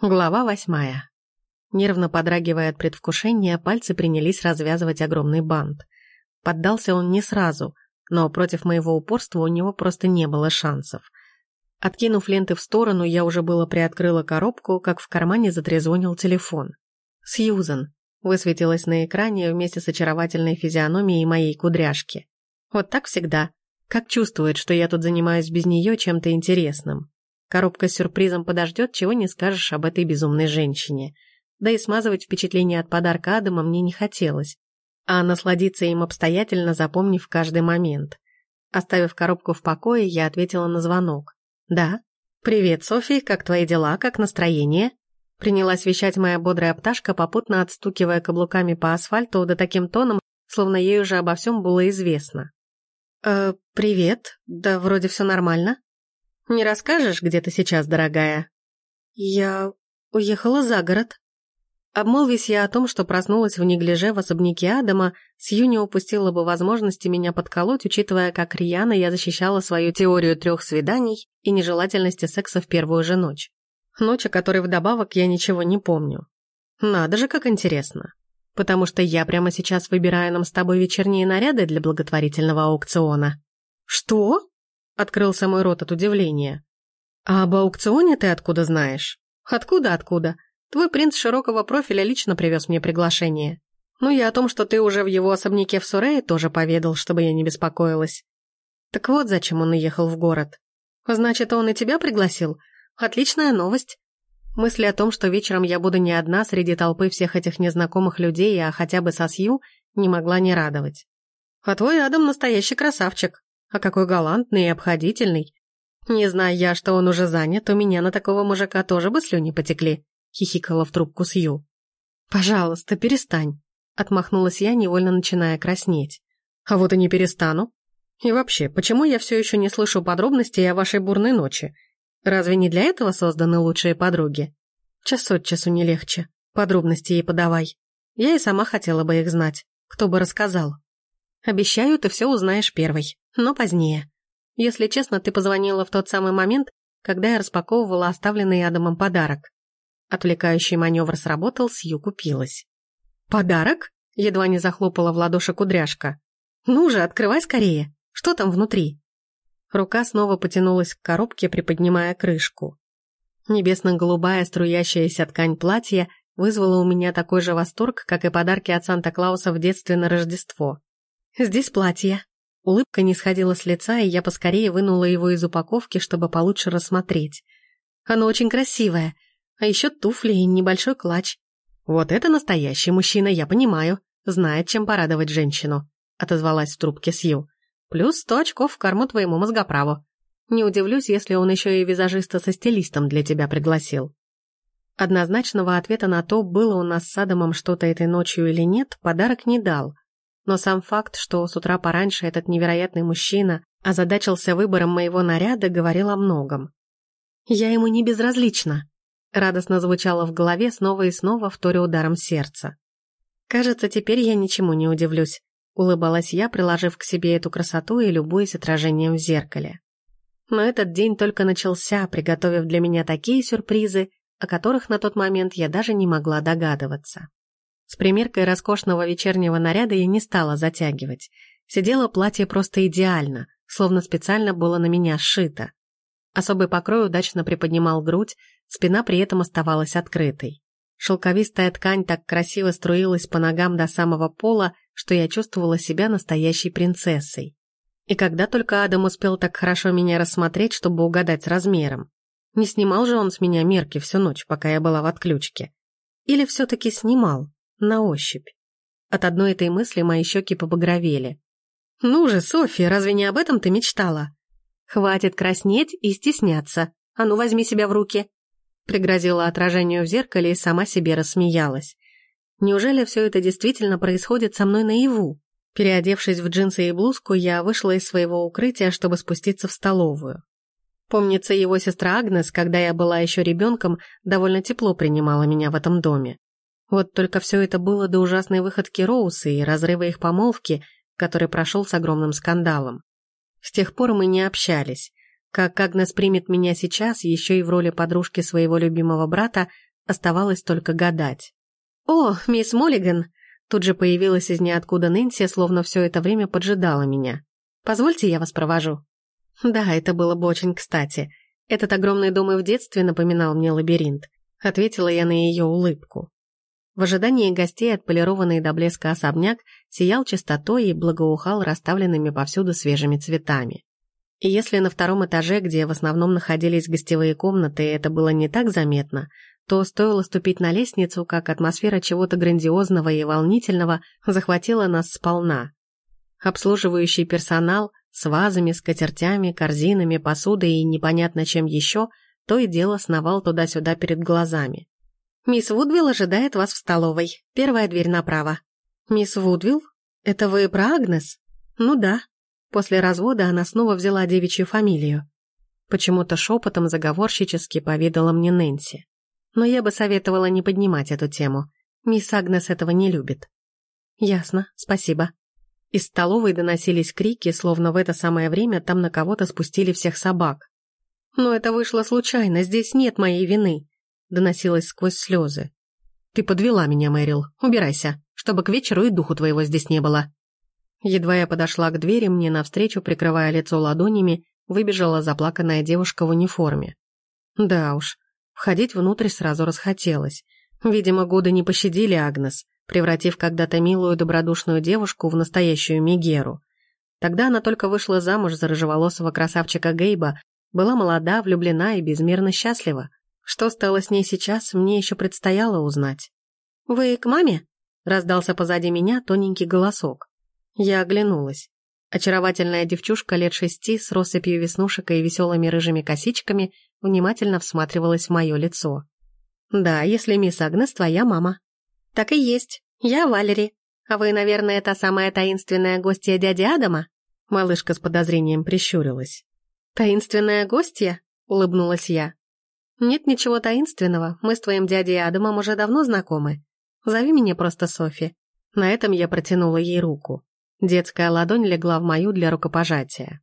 Глава восьмая. Нервно подрагивая от предвкушения, пальцы принялись развязывать огромный бант. Поддался он не сразу, но против моего упорства у него просто не было шансов. Откинув ленты в сторону, я уже было приоткрыла коробку, как в кармане затрезвонил телефон. «Сьюзен», высветилась на экране вместе с очаровательной физиономией моей кудряшки. Вот так всегда. Как чувствует, что я тут занимаюсь без нее чем-то интересным. Коробка с сюрпризом подождет, чего не скажешь об этой безумной женщине. Да и смазывать впечатление от подарка Адама мне не хотелось, а насладиться им обстоятельно, запомнив каждый момент. Оставив коробку в покое, я ответила на звонок. «Да». «Привет, Софи, как твои дела, как настроение?» Принялась вещать моя бодрая пташка, попутно отстукивая каблуками по асфальту да таким тоном, словно ей уже обо всем было известно. «Э, привет. Да вроде все нормально. Не расскажешь, где ты сейчас, дорогая?» «Я уехала за город». Обмолвись я о том, что проснулась в неглиже в особняке Адама, Сью не упустила бы возможности меня подколоть, учитывая, как рьяно я защищала свою теорию трех свиданий и нежелательности секса в первую же ночь. Ночь, о которой вдобавок я ничего не помню. Надо же, как интересно. Потому что я прямо сейчас выбираю нам с тобой вечерние наряды для благотворительного аукциона. Что? Открылся мой рот от удивления. А об аукционе ты откуда знаешь? Откуда-откуда? Твой принц широкого профиля лично привез мне приглашение. Ну и о том, что ты уже в его особняке в Сурее, тоже поведал, чтобы я не беспокоилась. Так вот, зачем он уехал в город. Значит, он и тебя пригласил? Отличная новость. Мысли о том, что вечером я буду не одна среди толпы всех этих незнакомых людей, а хотя бы со Сью, не могла не радовать. А твой Адам настоящий красавчик. А какой галантный и обходительный. Не зная я, что он уже занят, у меня на такого мужика тоже бы слюни потекли, хихикала в трубку Сью. Пожалуйста, перестань. Отмахнулась я, невольно начиная краснеть. А вот и не перестану. И вообще, почему я все еще не слышу подробностей о вашей бурной ночи? Разве не для этого созданы лучшие подруги? Час от часу не легче. Подробности ей подавай. Я и сама хотела бы их знать. Кто бы рассказал. Обещаю, ты все узнаешь первой, но позднее. Если честно, ты позвонила в тот самый момент, когда я распаковывала оставленный Адамом подарок. Отвлекающий маневр сработал, Сью купилась. «Подарок?» — едва не захлопала в ладоши кудряшка. «Ну же, открывай скорее. Что там внутри?» Рука снова потянулась к коробке, приподнимая крышку. Небесно-голубая струящаяся ткань платья вызвала у меня такой же восторг, как и подарки от Санта-Клауса в детстве на Рождество. «Здесь платье». Улыбка не сходила с лица, и я поскорее вынула его из упаковки, чтобы получше рассмотреть. Оно очень красивое, а еще туфли и небольшой клатч. «Вот это настоящий мужчина, я понимаю. Знает, чем порадовать женщину», — отозвалась в трубке Сью. Плюс сто очков в корму твоему мозгоправу. Не удивлюсь, если он еще и визажиста со стилистом для тебя пригласил. Однозначного ответа на то, было у нас с Адамом что-то этой ночью или нет, подарок не дал. Но сам факт, что с утра пораньше этот невероятный мужчина озадачился выбором моего наряда, говорил о многом. «Я ему не безразлична», — радостно звучало в голове снова и снова, вторя ударом сердца. «Кажется, теперь я ничему не удивлюсь. Улыбалась я, приложив к себе эту красоту и любуясь отражением в зеркале. Но этот день только начался, приготовив для меня такие сюрпризы, о которых на тот момент я даже не могла догадываться. С примеркой роскошного вечернего наряда я не стала затягивать. Сидело платье просто идеально, словно специально было на меня сшито. Особый покрой удачно приподнимал грудь, спина при этом оставалась открытой. Шелковистая ткань так красиво струилась по ногам до самого пола, что я чувствовала себя настоящей принцессой. И когда только Адам успел так хорошо меня рассмотреть, чтобы угадать с размером? Не снимал же он с меня мерки всю ночь, пока я была в отключке. Или все-таки снимал, на ощупь? От одной этой мысли мои щеки побагровели. «Ну же, Софья, разве не об этом ты мечтала?» «Хватит краснеть и стесняться. А ну, возьми себя в руки!» Пригрозила отражению в зеркале и сама себе рассмеялась. Неужели все это действительно происходит со мной наяву? Переодевшись в джинсы и блузку, я вышла из своего укрытия, чтобы спуститься в столовую. Помнится, его сестра Агнес, когда я была еще ребенком, довольно тепло принимала меня в этом доме. Вот только все это было до ужасной выходки Роусы и разрыва их помолвки, который прошел с огромным скандалом. С тех пор мы не общались. Как Агнес примет меня сейчас, еще и в роли подружки своего любимого брата, Оставалось только гадать. «О, мисс Моллиган!» Тут же появилась из ниоткуда Нэнси, словно все это время поджидала меня. «Позвольте, я вас провожу». «Да, это было бы очень кстати. Этот огромный дом и в детстве напоминал мне лабиринт», — ответила я на ее улыбку. В ожидании гостей отполированный до блеска особняк сиял чистотой и благоухал расставленными повсюду свежими цветами. И если на втором этаже, где в основном находились гостевые комнаты, это было не так заметно, то стоило ступить на лестницу, как атмосфера чего-то грандиозного и волнительного захватила нас сполна. Обслуживающий персонал с вазами, скатертями, корзинами, посудой и непонятно чем еще, то и дело сновал туда-сюда перед глазами. «Мисс Вудвилл ожидает вас в столовой. Первая дверь направо». «Мисс Вудвилл? Это вы про Агнес?» «Ну да». После развода она снова взяла девичью фамилию. Почему-то шепотом заговорщически поведала мне Нэнси но я бы советовала не поднимать эту тему. Мисс Агнес этого не любит. Ясно, спасибо. Из столовой доносились крики, словно в это самое время там на кого-то спустили всех собак. «Но это вышло случайно, здесь нет моей вины», — доносилось сквозь слезы. «Ты подвела меня, Мэрил, убирайся, чтобы к вечеру и духу твоего здесь не было». Едва я подошла к двери, мне навстречу, прикрывая лицо ладонями, выбежала заплаканная девушка в униформе. Да уж, Входить внутрь сразу расхотелось. Видимо, годы не пощадили Агнес, превратив когда-то милую добродушную девушку в настоящую Мегеру. Тогда она только вышла замуж за рыжеволосого красавчика Гейба, была молода, влюблена и безмерно счастлива. Что стало с ней сейчас, мне еще предстояло узнать. «Вы к маме?» — раздался позади меня тоненький голосок. Я оглянулась. Очаровательная девчушка лет шести с россыпью веснушек и веселыми рыжими косичками внимательно всматривалась в мое лицо. «Да, если мисс Агнес твоя мама». «Так и есть. Я Валери. А вы, наверное, та самая таинственная гостья дяди Адама?» Малышка с подозрением прищурилась. «Таинственная гостья?» — улыбнулась я. «Нет ничего таинственного. Мы с твоим дядей Адамом уже давно знакомы. Зови меня просто Софи». На этом я протянула ей руку. Детская ладонь легла в мою для рукопожатия.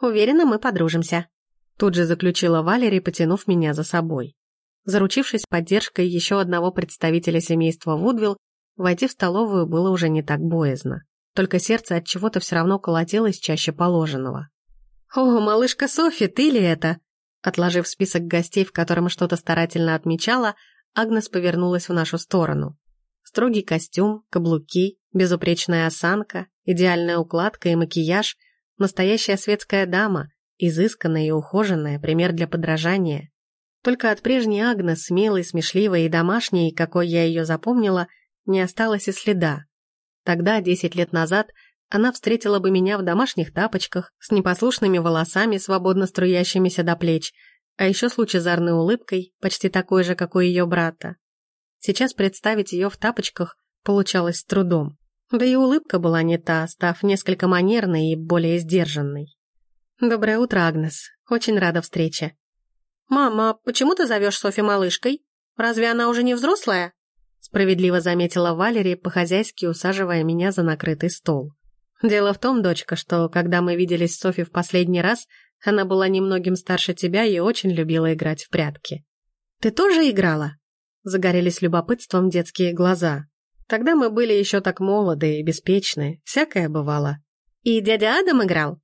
«Уверена, мы подружимся», — тут же заключила Валерий, потянув меня за собой. Заручившись поддержкой еще одного представителя семейства Вудвилл, войти в столовую было уже не так боязно. Только сердце от чего-то все равно колотилось чаще положенного. «О, малышка Софи, ты ли это?» Отложив список гостей, в котором что-то старательно отмечала, Агнес повернулась в нашу сторону. Строгий костюм, каблуки, безупречная осанка, идеальная укладка и макияж, настоящая светская дама, изысканная и ухоженная, пример для подражания. Только от прежней Агнес, смелой, смешливой и домашней, какой я ее запомнила, не осталось и следа. Тогда, десять лет назад, она встретила бы меня в домашних тапочках, с непослушными волосами, свободно струящимися до плеч, а еще с лучезарной улыбкой, почти такой же, как у ее брата. Сейчас представить ее в тапочках получалось с трудом. Да и улыбка была не та, став несколько манерной и более сдержанной. «Доброе утро, Агнес. Очень рада встрече». «Мама, почему ты зовешь Софи малышкой? Разве она уже не взрослая?» Справедливо заметила Валерия, по-хозяйски усаживая меня за накрытый стол. «Дело в том, дочка, что когда мы виделись с Софи в последний раз, она была немногим старше тебя и очень любила играть в прятки». «Ты тоже играла?» Загорелись любопытством детские глаза. Тогда мы были еще так молоды и беспечны, всякое бывало. И дядя Адам играл?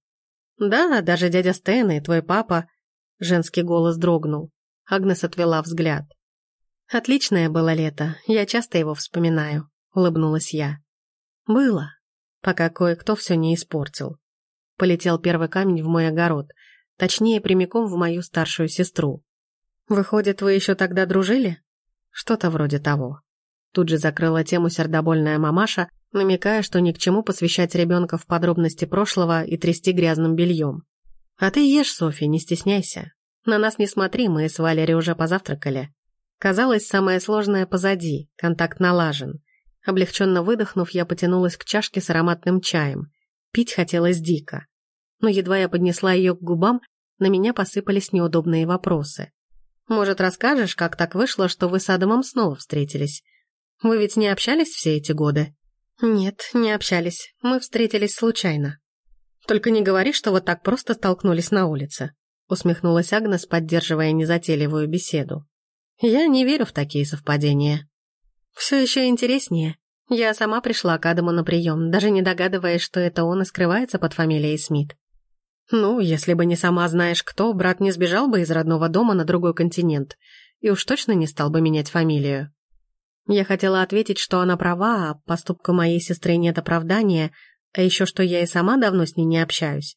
Да, даже дядя Стэн и твой папа. Женский голос дрогнул. Агнес отвела взгляд. Отличное было лето, я часто его вспоминаю, улыбнулась я. Было, пока кое-кто все не испортил. Полетел первый камень в мой огород, точнее, прямиком в мою старшую сестру. Выходит, вы еще тогда дружили? Что-то вроде того. Тут же закрыла тему сердобольная мамаша, намекая, что ни к чему посвящать ребенка в подробности прошлого и трясти грязным бельем. «А ты ешь, Софья, не стесняйся. На нас не смотри, мы с Валерой уже позавтракали». Казалось, самое сложное позади, контакт налажен. Облегченно выдохнув, я потянулась к чашке с ароматным чаем. Пить хотелось дико. Но едва я поднесла ее к губам, на меня посыпались неудобные вопросы. Может, расскажешь, как так вышло, что вы с Адамом снова встретились? Вы ведь не общались все эти годы? Нет, не общались. Мы встретились случайно. Только не говори, что вот так просто столкнулись на улице. Усмехнулась Агнес, поддерживая незатейливую беседу. Я не верю в такие совпадения. Все еще интереснее. Я сама пришла к Адаму на прием, даже не догадываясь, что это он и скрывается под фамилией Смит. Ну, если бы не сама знаешь кто, брат не сбежал бы из родного дома на другой континент и уж точно не стал бы менять фамилию. Я хотела ответить, что она права, а поступку моей сестры нет оправдания, а еще что я и сама давно с ней не общаюсь.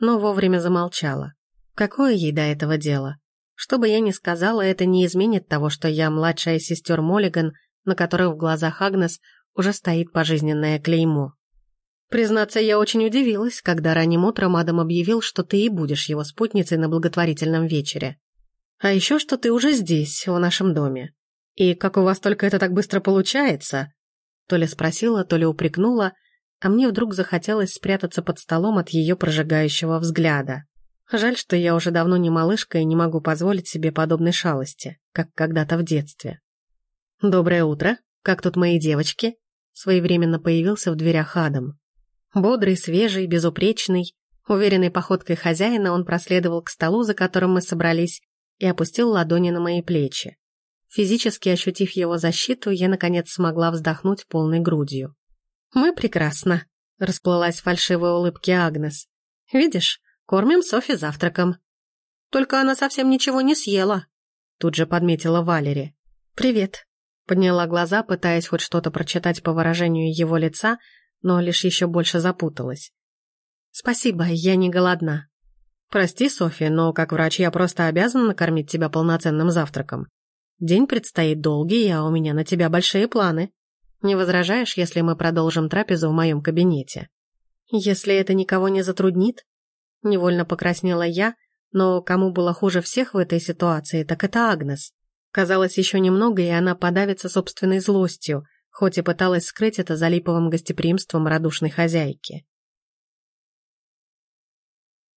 Но вовремя замолчала. Какое ей до этого дело? Что бы я ни сказала, это не изменит того, что я младшая сестер Моллиган, на которых в глазах Агнес уже стоит пожизненное клеймо. Признаться, я очень удивилась, когда ранним утром Адам объявил, что ты и будешь его спутницей на благотворительном вечере. А еще, что ты уже здесь, в нашем доме. И как у вас только это так быстро получается? То ли спросила, то ли упрекнула, а мне вдруг захотелось спрятаться под столом от ее прожигающего взгляда. Жаль, что я уже давно не малышка и не могу позволить себе подобной шалости, как когда-то в детстве. «Доброе утро. Как тут мои девочки?» Своевременно появился в дверях Адам. Бодрый, свежий, безупречный, уверенной походкой хозяина он проследовал к столу, за которым мы собрались, и опустил ладони на мои плечи. Физически ощутив его защиту, я, наконец, смогла вздохнуть полной грудью. «Мы прекрасно», — расплылась фальшивая улыбки Агнес. «Видишь, кормим Софи завтраком». «Только она совсем ничего не съела», — тут же подметила Валери. «Привет», — подняла глаза, пытаясь хоть что-то прочитать по выражению его лица, но лишь еще больше запуталась. «Спасибо, я не голодна». «Прости, Софи, но как врач я просто обязана накормить тебя полноценным завтраком. День предстоит долгий, а у меня на тебя большие планы. Не возражаешь, если мы продолжим трапезу в моем кабинете? Если это никого не затруднит? Невольно покраснела я, но кому было хуже всех в этой ситуации, так это Агнес. Казалось, еще немного, и она подавится собственной злостью, хоть и пыталась скрыть это за липовым гостеприимством радушной хозяйки.